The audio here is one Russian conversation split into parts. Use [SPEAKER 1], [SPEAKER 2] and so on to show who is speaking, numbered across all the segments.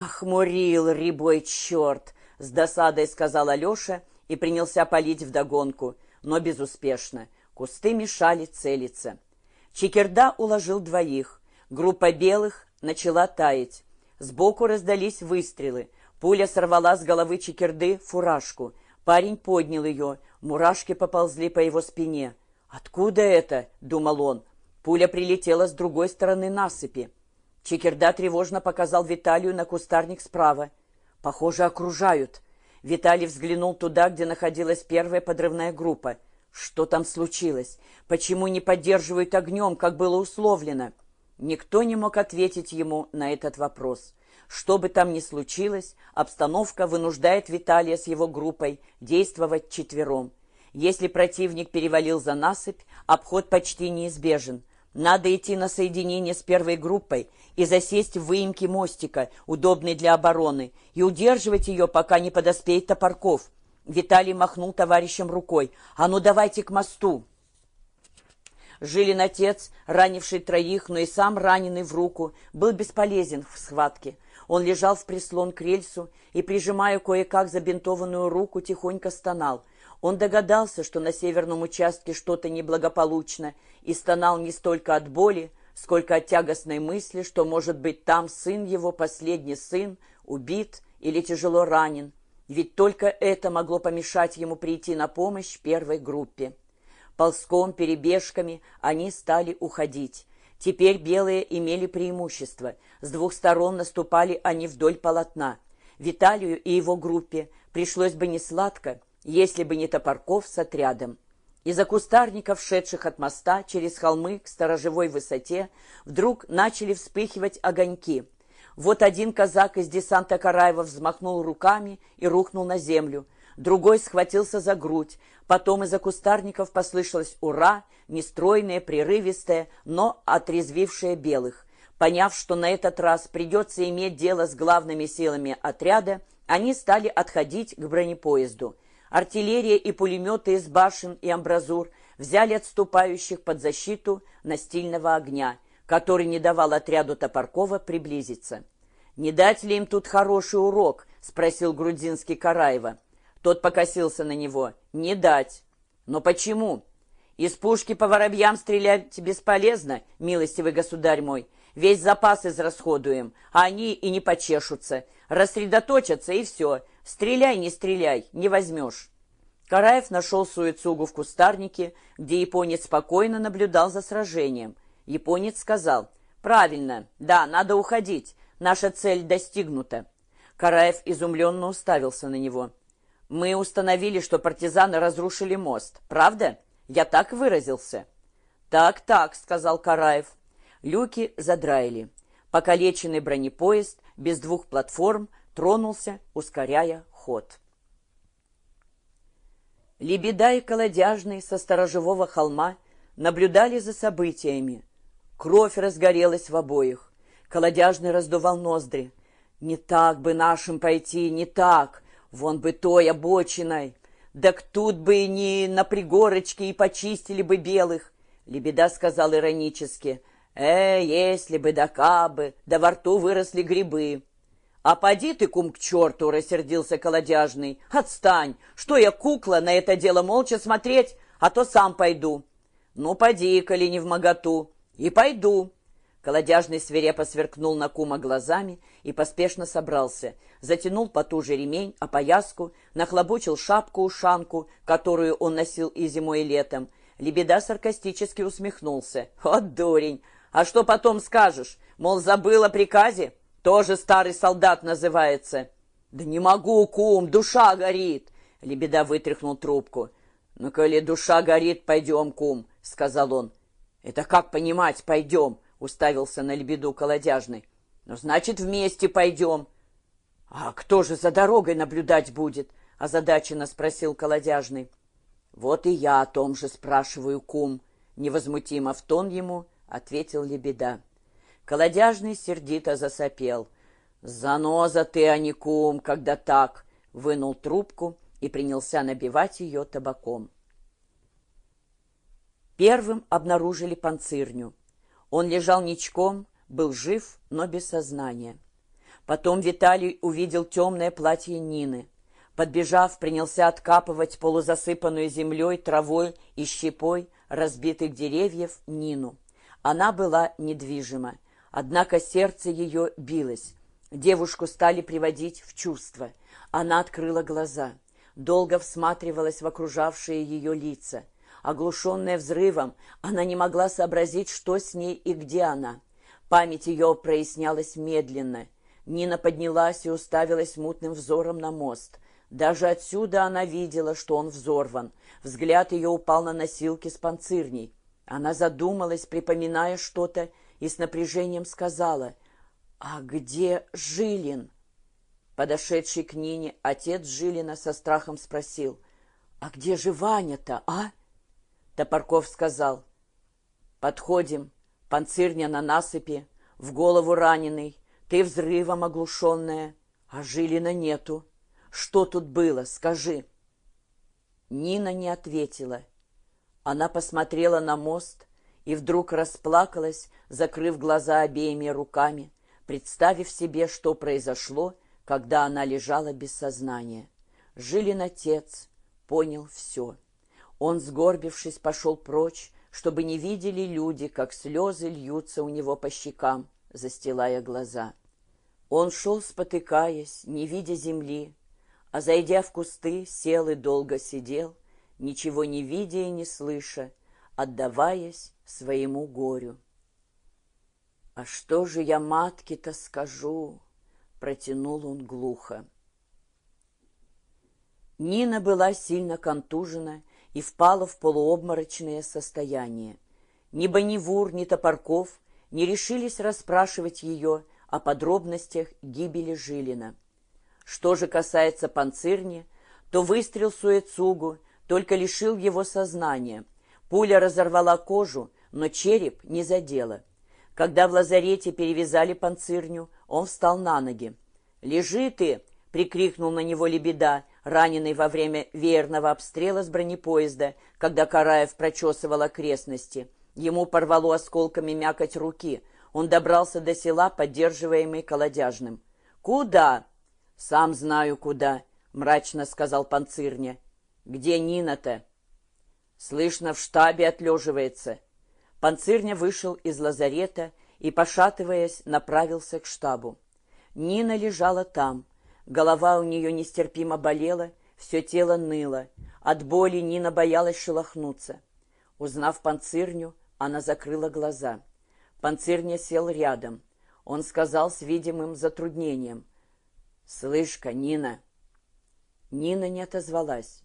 [SPEAKER 1] «Охмурил, рябой черт!» — с досадой сказал Алеша и принялся палить вдогонку, но безуспешно. Кусты мешали целиться. Чекерда уложил двоих. Группа белых начала таять. Сбоку раздались выстрелы. Пуля сорвала с головы Чекерды фуражку. Парень поднял ее. Мурашки поползли по его спине. «Откуда это?» — думал он. Пуля прилетела с другой стороны насыпи. Чекерда тревожно показал Виталию на кустарник справа. «Похоже, окружают». Виталий взглянул туда, где находилась первая подрывная группа. Что там случилось? Почему не поддерживают огнем, как было условлено? Никто не мог ответить ему на этот вопрос. Что бы там ни случилось, обстановка вынуждает Виталия с его группой действовать четвером. Если противник перевалил за насыпь, обход почти неизбежен. Надо идти на соединение с первой группой и засесть в выемке мостика, удобной для обороны, и удерживать ее, пока не подоспеет Топорков. Виталий махнул товарищам рукой. «А ну давайте к мосту!» Жилин отец, ранивший троих, но и сам раненый в руку, был бесполезен в схватке. Он лежал в прислон к рельсу и, прижимая кое-как забинтованную руку, тихонько стонал – он догадался, что на северном участке что-то неблагополучно, и стонал не столько от боли, сколько от тягостной мысли, что, может быть, там сын его, последний сын, убит или тяжело ранен. Ведь только это могло помешать ему прийти на помощь первой группе. Ползком, перебежками они стали уходить. Теперь белые имели преимущество. С двух сторон наступали они вдоль полотна. Виталию и его группе пришлось бы несладко, если бы не Топорков с отрядом. Из-за кустарников, шедших от моста через холмы к сторожевой высоте, вдруг начали вспыхивать огоньки. Вот один казак из десанта Караева взмахнул руками и рухнул на землю. Другой схватился за грудь. Потом из-за кустарников послышалось «Ура!», нестройное, прерывистое, но отрезвившее белых. Поняв, что на этот раз придется иметь дело с главными силами отряда, они стали отходить к бронепоезду. Артиллерия и пулеметы из башен и амбразур взяли отступающих под защиту настильного огня, который не давал отряду Топоркова приблизиться. «Не дать ли им тут хороший урок?» — спросил Грудинский Караева. Тот покосился на него. «Не дать». «Но почему?» «Из пушки по воробьям стрелять бесполезно, милостивый государь мой. Весь запас израсходуем, а они и не почешутся. Рассредоточатся, и все. Стреляй, не стреляй, не возьмешь. Караев нашел Суицугу в кустарнике, где японец спокойно наблюдал за сражением. Японец сказал, «Правильно, да, надо уходить, наша цель достигнута». Караев изумленно уставился на него. «Мы установили, что партизаны разрушили мост, правда? Я так выразился?» «Так, так», — сказал Караев. Люки задраили. Покалеченный бронепоезд без двух платформ тронулся, ускоряя ход. Лебеда и Колодяжный со сторожевого холма наблюдали за событиями. Кровь разгорелась в обоих. Колодяжный раздувал ноздри. «Не так бы нашим пойти, не так! Вон бы той обочиной! Да тут бы не на пригорочке и почистили бы белых!» Лебеда сказал иронически. «Э, если бы да кабы, да во рту выросли грибы!» «А поди ты, кум, к черту!» — рассердился колодяжный. «Отстань! Что я, кукла, на это дело молча смотреть? А то сам пойду». «Ну, поди, коли не в моготу». «И пойду». Колодяжный свирепо сверкнул на кума глазами и поспешно собрался. Затянул потуже ремень, опояску, нахлобучил шапку-ушанку, которую он носил и зимой, и летом. Лебеда саркастически усмехнулся. «Вот дурень! А что потом скажешь? Мол, забыл о приказе? Тоже старый солдат называется. Да не могу, кум, душа горит. Лебеда вытряхнул трубку. Ну, коли душа горит, пойдем, кум, сказал он. Это как понимать, пойдем, уставился на лебеду колодяжный. Ну, значит, вместе пойдем. А кто же за дорогой наблюдать будет? озадаченно спросил колодяжный. Вот и я о том же спрашиваю, кум, невозмутимо в тон ему ответил лебеда. Колодяжный сердито засопел. «Заноза ты, а не кум, когда так!» Вынул трубку и принялся набивать ее табаком. Первым обнаружили панцирню. Он лежал ничком, был жив, но без сознания. Потом Виталий увидел темное платье Нины. Подбежав, принялся откапывать полузасыпанную землей, травой и щепой разбитых деревьев Нину. Она была недвижима, однако сердце ее билось. Девушку стали приводить в чувство. Она открыла глаза, долго всматривалась в окружавшие ее лица. Оглушенная взрывом, она не могла сообразить, что с ней и где она. Память ее прояснялась медленно. Нина поднялась и уставилась мутным взором на мост. Даже отсюда она видела, что он взорван. Взгляд ее упал на носилки с панцирней. Она задумалась, припоминая что-то, и с напряжением сказала — «А где Жилин?» Подошедший к Нине отец Жилина со страхом спросил, «А где же Ваня-то, а?» Топорков сказал, «Подходим, панцирня на насыпи, в голову раненый, ты взрывом оглушенная, а Жилина нету. Что тут было, скажи?» Нина не ответила. Она посмотрела на мост и вдруг расплакалась, закрыв глаза обеими руками представив себе, что произошло, когда она лежала без сознания. Жилин отец понял все. Он, сгорбившись, пошел прочь, чтобы не видели люди, как слезы льются у него по щекам, застилая глаза. Он шел, спотыкаясь, не видя земли, а, зайдя в кусты, сел и долго сидел, ничего не видя и не слыша, отдаваясь своему горю. «А что же я матке-то скажу?» — протянул он глухо. Нина была сильно контужена и впала в полуобморочное состояние. Ни Бонневур, ни Топорков не решились расспрашивать ее о подробностях гибели Жилина. Что же касается Панцирни, то выстрел Суэцугу только лишил его сознания. Пуля разорвала кожу, но череп не задела. Когда в лазарете перевязали панцирню, он встал на ноги. «Лежи ты!» — прикрикнул на него Лебеда, раненый во время веерного обстрела с бронепоезда, когда Караев прочесывал окрестности. Ему порвало осколками мякоть руки. Он добрался до села, поддерживаемый колодяжным. «Куда?» «Сам знаю, куда», — мрачно сказал Панцирня. «Где Нина-то?» «Слышно, в штабе отлеживается». Панцирня вышел из лазарета и, пошатываясь, направился к штабу. Нина лежала там. Голова у нее нестерпимо болела, все тело ныло. От боли Нина боялась шелохнуться. Узнав панцирню, она закрыла глаза. Панцирня сел рядом. Он сказал с видимым затруднением. «Слышь-ка, Нина!» Нина не отозвалась.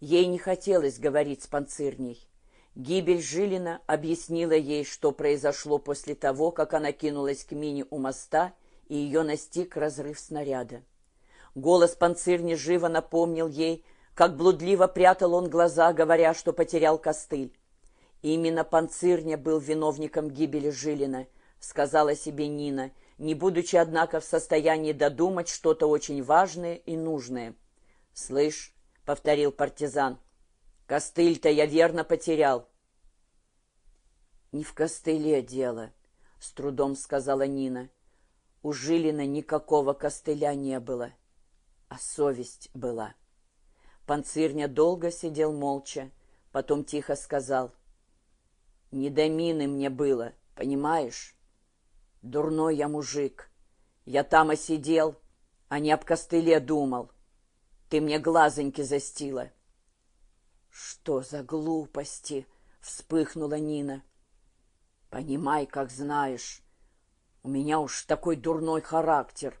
[SPEAKER 1] Ей не хотелось говорить с панцирней. Гибель Жилина объяснила ей, что произошло после того, как она кинулась к Мине у моста, и ее настиг разрыв снаряда. Голос панцирни живо напомнил ей, как блудливо прятал он глаза, говоря, что потерял костыль. Именно панцирня был виновником гибели Жилина, сказала себе Нина, не будучи, однако, в состоянии додумать что-то очень важное и нужное. «Слышь», — повторил партизан, Костыль-то я верно потерял. Не в костыле дело, с трудом сказала Нина. У Жилина никакого костыля не было, а совесть была. Панцирня долго сидел молча, потом тихо сказал. Не до мины мне было, понимаешь? Дурной я мужик. Я там осидел, а не об костыле думал. Ты мне глазоньки застила. «Что за глупости?» — вспыхнула Нина. «Понимай, как знаешь. У меня уж такой дурной характер.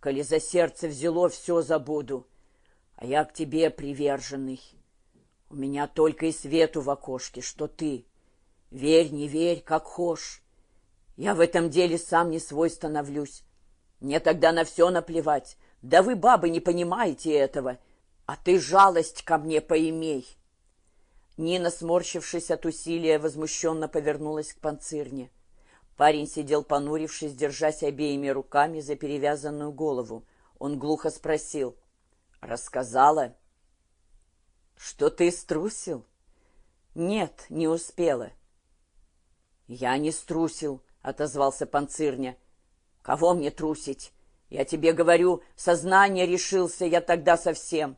[SPEAKER 1] Коли за сердце взяло, все забуду. А я к тебе приверженный. У меня только и свету в окошке, что ты. Верь, не верь, как хошь. Я в этом деле сам не свой становлюсь. Мне тогда на все наплевать. Да вы, бабы, не понимаете этого. А ты жалость ко мне поимей». Нина, сморщившись от усилия, возмущенно повернулась к панцирне. Парень сидел понурившись, держась обеими руками за перевязанную голову. Он глухо спросил. «Рассказала?» «Что ты струсил?» «Нет, не успела». «Я не струсил», — отозвался панцирня. «Кого мне трусить? Я тебе говорю, сознание решился я тогда совсем.